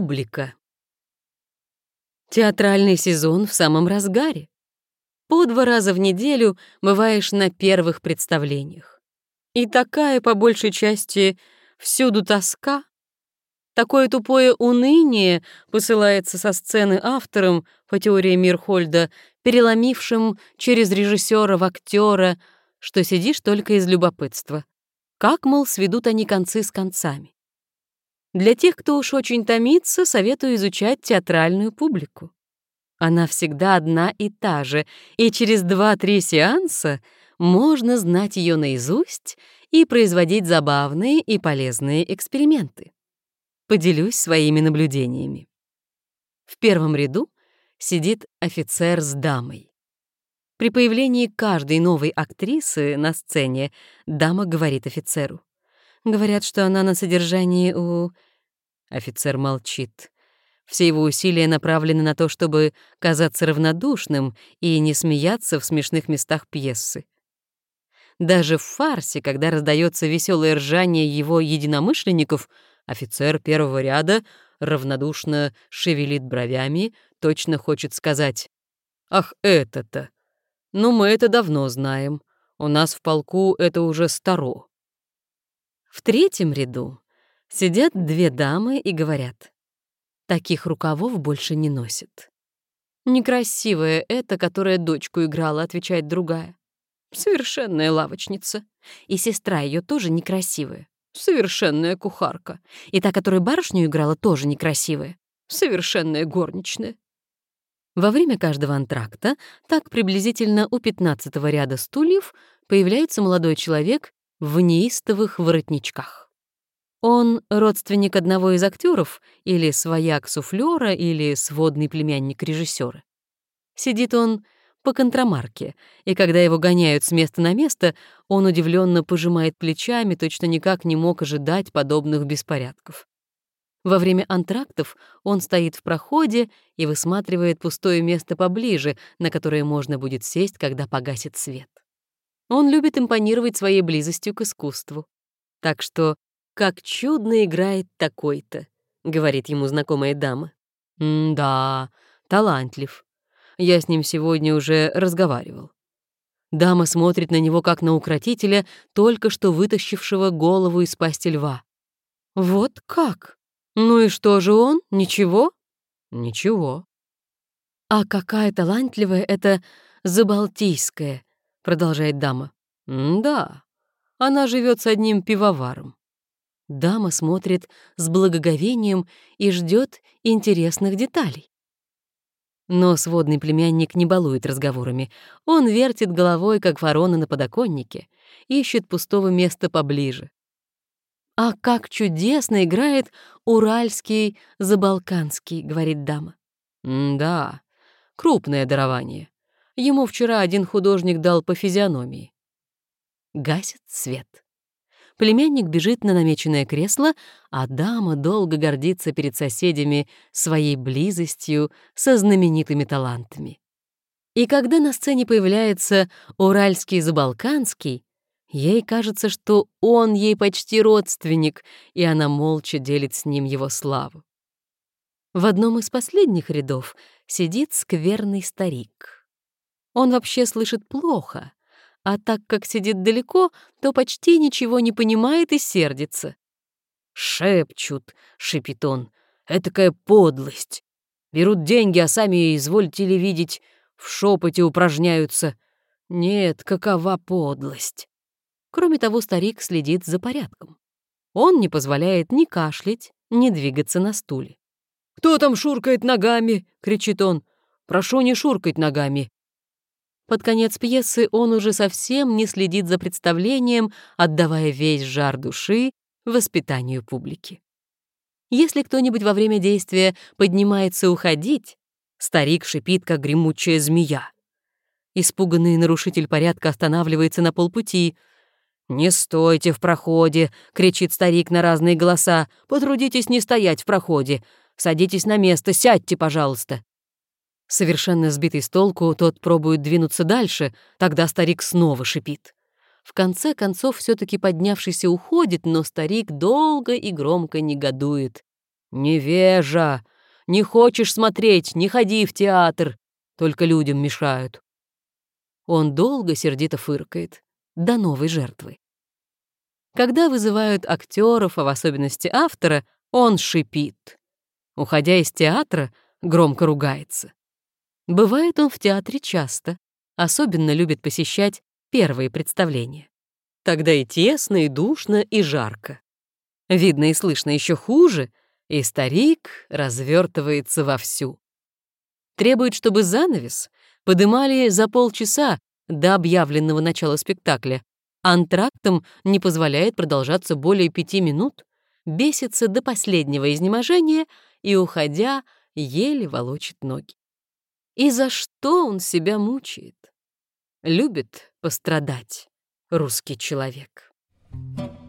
Публика. Театральный сезон в самом разгаре. По два раза в неделю бываешь на первых представлениях. И такая, по большей части, всюду тоска. Такое тупое уныние посылается со сцены автором, по теории Мирхольда, переломившим через режиссера в актера, что сидишь только из любопытства. Как, мол, сведут они концы с концами. Для тех, кто уж очень томится, советую изучать театральную публику. Она всегда одна и та же, и через два-три сеанса можно знать ее наизусть и производить забавные и полезные эксперименты. Поделюсь своими наблюдениями. В первом ряду сидит офицер с дамой. При появлении каждой новой актрисы на сцене дама говорит офицеру. Говорят, что она на содержании у... Офицер молчит. Все его усилия направлены на то, чтобы казаться равнодушным и не смеяться в смешных местах пьесы. Даже в фарсе, когда раздается веселое ржание его единомышленников, офицер первого ряда равнодушно шевелит бровями, точно хочет сказать «Ах, это-то! Ну, мы это давно знаем. У нас в полку это уже старо». В третьем ряду сидят две дамы и говорят. Таких рукавов больше не носит. «Некрасивая эта, которая дочку играла», — отвечает другая. «Совершенная лавочница. И сестра ее тоже некрасивая. Совершенная кухарка. И та, которая барышню играла, тоже некрасивая. Совершенная горничная». Во время каждого антракта, так приблизительно у пятнадцатого ряда стульев, появляется молодой человек в неистовых воротничках. Он родственник одного из актеров, или свояк суфлера, или сводный племянник режиссера. Сидит он по контрамарке, и когда его гоняют с места на место, он удивленно пожимает плечами, точно никак не мог ожидать подобных беспорядков. Во время антрактов он стоит в проходе и высматривает пустое место поближе, на которое можно будет сесть, когда погасит свет. Он любит импонировать своей близостью к искусству. Так что «как чудно играет такой-то», — говорит ему знакомая дама. «Да, талантлив. Я с ним сегодня уже разговаривал». Дама смотрит на него как на укротителя, только что вытащившего голову из пасти льва. «Вот как? Ну и что же он? Ничего?» «Ничего». «А какая талантливая это Забалтийская», — продолжает дама. «Да, она живет с одним пивоваром». Дама смотрит с благоговением и ждет интересных деталей. Но сводный племянник не балует разговорами. Он вертит головой, как ворона на подоконнике, ищет пустого места поближе. «А как чудесно играет уральский забалканский», — говорит дама. «Да, крупное дарование. Ему вчера один художник дал по физиономии. Гасит свет. Племянник бежит на намеченное кресло, а дама долго гордится перед соседями своей близостью со знаменитыми талантами. И когда на сцене появляется уральский забалканский, ей кажется, что он ей почти родственник, и она молча делит с ним его славу. В одном из последних рядов сидит скверный старик. Он вообще слышит плохо, а так как сидит далеко, то почти ничего не понимает и сердится. «Шепчут», — шипит он, — «этакая подлость. Берут деньги, а сами, извольте ли видеть, в шепоте упражняются. Нет, какова подлость». Кроме того, старик следит за порядком. Он не позволяет ни кашлять, ни двигаться на стуле. «Кто там шуркает ногами?» — кричит он. «Прошу не шуркать ногами. Под конец пьесы он уже совсем не следит за представлением, отдавая весь жар души воспитанию публики. Если кто-нибудь во время действия поднимается уходить, старик шипит, как гремучая змея. Испуганный нарушитель порядка останавливается на полпути. «Не стойте в проходе!» — кричит старик на разные голоса. «Потрудитесь не стоять в проходе. Садитесь на место, сядьте, пожалуйста». Совершенно сбитый с толку, тот пробует двинуться дальше, тогда старик снова шипит. В конце концов, все таки поднявшийся уходит, но старик долго и громко негодует. «Невежа! Не хочешь смотреть, не ходи в театр, только людям мешают». Он долго сердито фыркает, до новой жертвы. Когда вызывают актеров, а в особенности автора, он шипит. Уходя из театра, громко ругается. Бывает он в театре часто, особенно любит посещать первые представления. Тогда и тесно, и душно, и жарко. Видно и слышно еще хуже, и старик развертывается вовсю. Требует, чтобы занавес подымали за полчаса до объявленного начала спектакля. Антрактом не позволяет продолжаться более пяти минут, бесится до последнего изнеможения и, уходя, еле волочит ноги. И за что он себя мучает? Любит пострадать русский человек. Thank you.